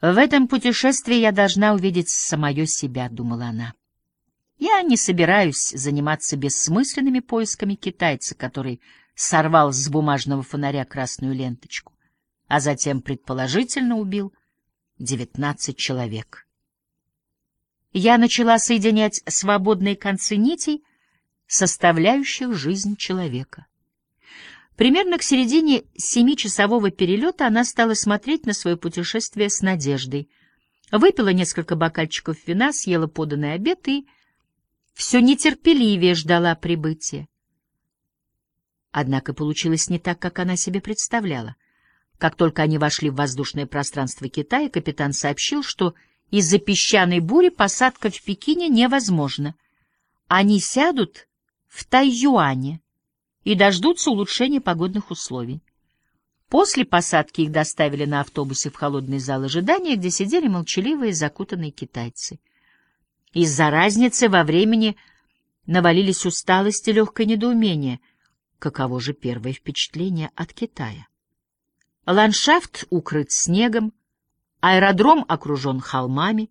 В этом путешествии я должна увидеть самое себя, — думала она. Я не собираюсь заниматься бессмысленными поисками китайца, который сорвал с бумажного фонаря красную ленточку, а затем, предположительно, убил девятнадцать человек. Я начала соединять свободные концы нитей, составляющих жизнь человека. Примерно к середине семичасового перелета она стала смотреть на свое путешествие с надеждой. Выпила несколько бокальчиков вина, съела поданный обед и все нетерпеливее ждала прибытия. Однако получилось не так, как она себе представляла. Как только они вошли в воздушное пространство Китая, капитан сообщил, что из-за песчаной бури посадка в Пекине невозможна. Они сядут в Тайюане и дождутся улучшения погодных условий. После посадки их доставили на автобусе в холодный зал ожидания, где сидели молчаливые закутанные китайцы. Из-за разницы во времени навалились усталость и легкое недоумение. Каково же первое впечатление от Китая? Ландшафт укрыт снегом, аэродром окружен холмами,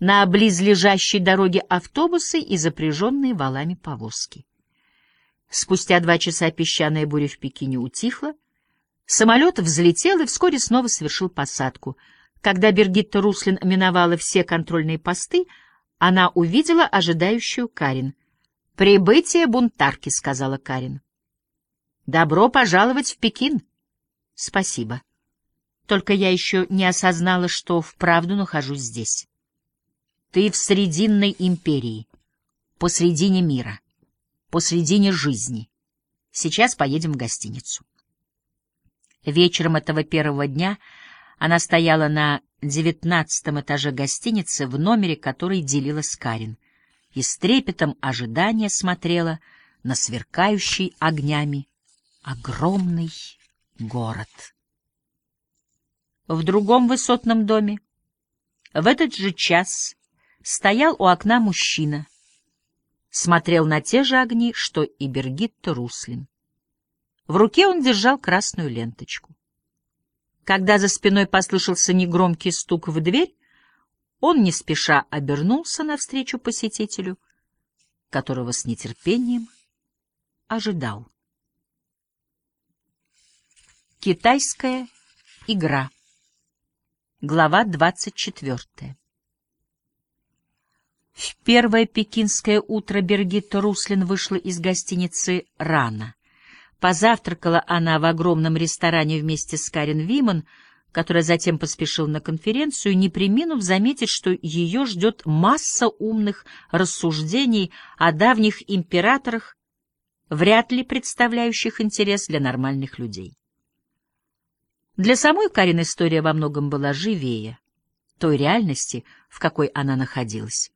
на близлежащей дороге автобусы и запряженные валами повозки. Спустя два часа песчаная буря в Пекине утихла, самолет взлетел и вскоре снова совершил посадку. Когда Бергитта Руслин миновала все контрольные посты, она увидела ожидающую Карин. «Прибытие бунтарки», — сказала Карин. «Добро пожаловать в Пекин». «Спасибо. Только я еще не осознала, что вправду нахожусь здесь. Ты в Срединной империи, посредине мира» посредине жизни. Сейчас поедем в гостиницу. Вечером этого первого дня она стояла на девятнадцатом этаже гостиницы в номере, который делила с Карин, и с трепетом ожидания смотрела на сверкающий огнями огромный город. В другом высотном доме в этот же час стоял у окна мужчина — смотрел на те же огни, что и Бергитта Руслин. В руке он держал красную ленточку. Когда за спиной послышался негромкий стук в дверь, он не спеша обернулся навстречу посетителю, которого с нетерпением ожидал. Китайская игра. Глава двадцать четвертая. В первое пекинское утро Бергитта Руслин вышла из гостиницы рано. Позавтракала она в огромном ресторане вместе с Карен Виман, которая затем поспешила на конференцию, не приминув заметить, что ее ждет масса умных рассуждений о давних императорах, вряд ли представляющих интерес для нормальных людей. Для самой Карин история во многом была живее той реальности, в какой она находилась.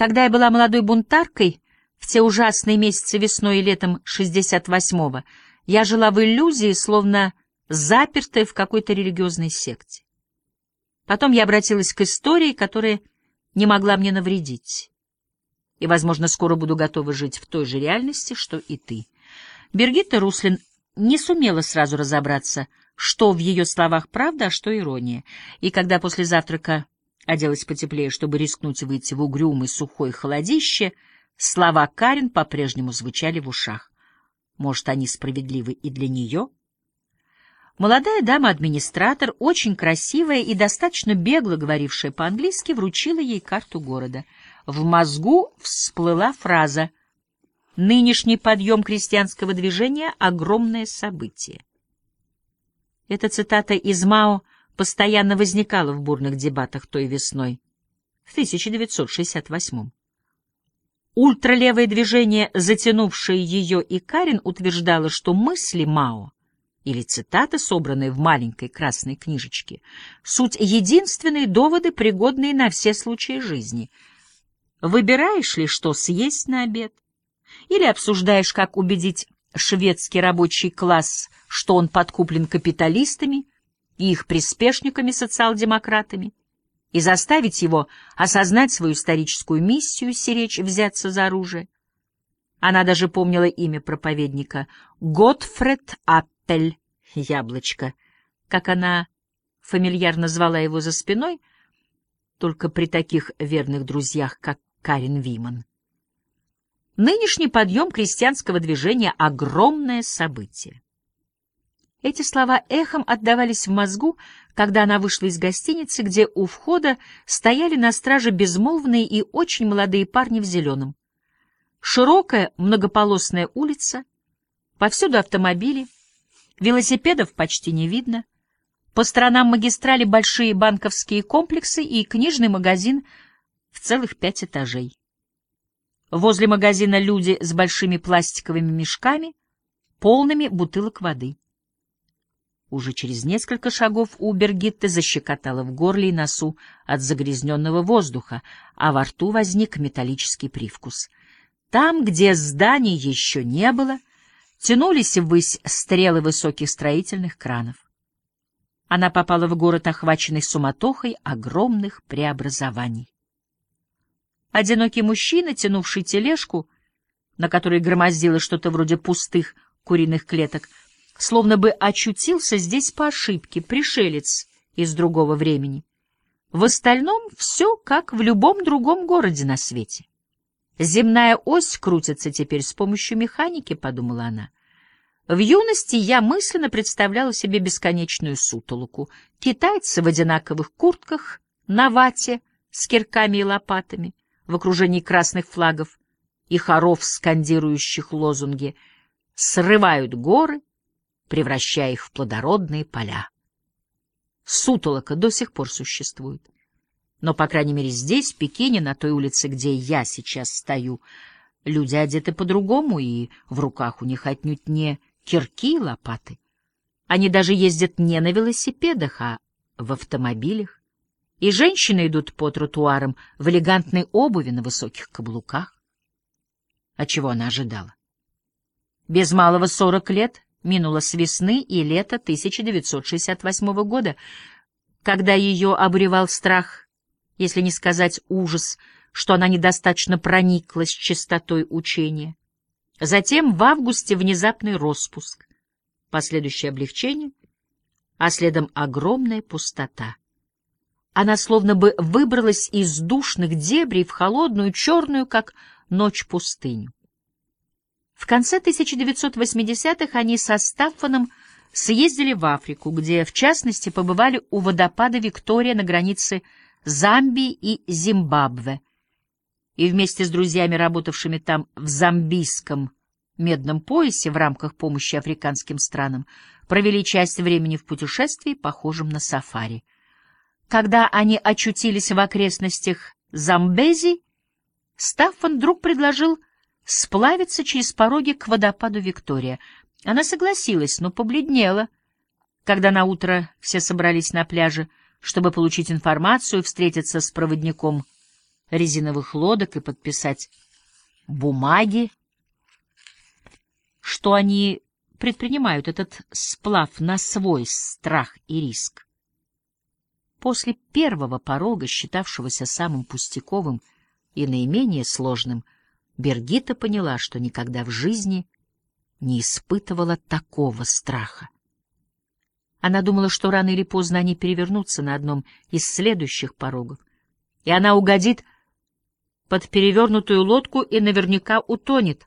Когда я была молодой бунтаркой, в те ужасные месяцы весной и летом 68-го, я жила в иллюзии, словно запертая в какой-то религиозной секте. Потом я обратилась к истории, которая не могла мне навредить. И, возможно, скоро буду готова жить в той же реальности, что и ты. Бергитта Руслин не сумела сразу разобраться, что в ее словах правда, а что ирония. И когда после завтрака оделась потеплее, чтобы рискнуть выйти в угрюмый сухой холодище, слова Карин по-прежнему звучали в ушах. Может, они справедливы и для нее? Молодая дама-администратор, очень красивая и достаточно бегло говорившая по-английски, вручила ей карту города. В мозгу всплыла фраза «Нынешний подъем крестьянского движения — огромное событие». Эта цитата из Мао — постоянно возникала в бурных дебатах той весной, в 1968 Ультралевое движение, затянувшее ее и Карин, утверждало, что мысли Мао или цитаты, собранные в маленькой красной книжечке, суть единственные доводы, пригодные на все случаи жизни. Выбираешь ли, что съесть на обед? Или обсуждаешь, как убедить шведский рабочий класс, что он подкуплен капиталистами, и их приспешниками-социал-демократами, и заставить его осознать свою историческую миссию, сиречь, взяться за оружие. Она даже помнила имя проповедника — Готфред Аппель, яблочко, как она фамильярно звала его за спиной, только при таких верных друзьях, как Карин Виман. Нынешний подъем крестьянского движения — огромное событие. Эти слова эхом отдавались в мозгу, когда она вышла из гостиницы, где у входа стояли на страже безмолвные и очень молодые парни в зеленом. Широкая многополосная улица, повсюду автомобили, велосипедов почти не видно, по сторонам магистрали большие банковские комплексы и книжный магазин в целых пять этажей. Возле магазина люди с большими пластиковыми мешками, полными бутылок воды. Уже через несколько шагов у Бергитты защекотало в горле и носу от загрязненного воздуха, а во рту возник металлический привкус. Там, где зданий еще не было, тянулись ввысь стрелы высоких строительных кранов. Она попала в город, охваченный суматохой огромных преобразований. Одинокий мужчина, тянувший тележку, на которой громоздило что-то вроде пустых куриных клеток, словно бы очутился здесь по ошибке, пришелец из другого времени. В остальном все как в любом другом городе на свете. Земная ось крутится теперь с помощью механики, — подумала она. В юности я мысленно представляла себе бесконечную сутолоку. Китайцы в одинаковых куртках, на вате, с кирками и лопатами, в окружении красных флагов и хоров, скандирующих лозунги, срывают горы, превращая их в плодородные поля. Сутолока до сих пор существует. Но, по крайней мере, здесь, в Пекине, на той улице, где я сейчас стою, люди одеты по-другому, и в руках у них отнюдь не кирки и лопаты. Они даже ездят не на велосипедах, а в автомобилях и женщины идут по тротуарам в элегантной обуви на высоких каблуках. А чего она ожидала? Без малого сорок лет минуло с весны и лета 1968 года, когда ее обревал страх, если не сказать ужас, что она недостаточно прониклась чистотой учения. Затем в августе внезапный распуск, последующее облегчение, а следом огромная пустота. Она словно бы выбралась из душных дебрей в холодную, черную, как ночь, пустыню. В конце 1980-х они со Стаффаном съездили в Африку, где, в частности, побывали у водопада Виктория на границе Замбии и Зимбабве, и вместе с друзьями, работавшими там в замбийском медном поясе в рамках помощи африканским странам, провели часть времени в путешествии, похожем на сафари. Когда они очутились в окрестностях Замбези, Стаффан вдруг предложил сплавиться через пороги к водопаду Виктория. Она согласилась, но побледнела, когда на утро все собрались на пляже, чтобы получить информацию, встретиться с проводником резиновых лодок и подписать бумаги, что они предпринимают этот сплав на свой страх и риск. После первого порога, считавшегося самым пустяковым и наименее сложным, Бергита поняла, что никогда в жизни не испытывала такого страха. Она думала, что рано или поздно они перевернутся на одном из следующих порогов, и она угодит под перевернутую лодку и наверняка утонет.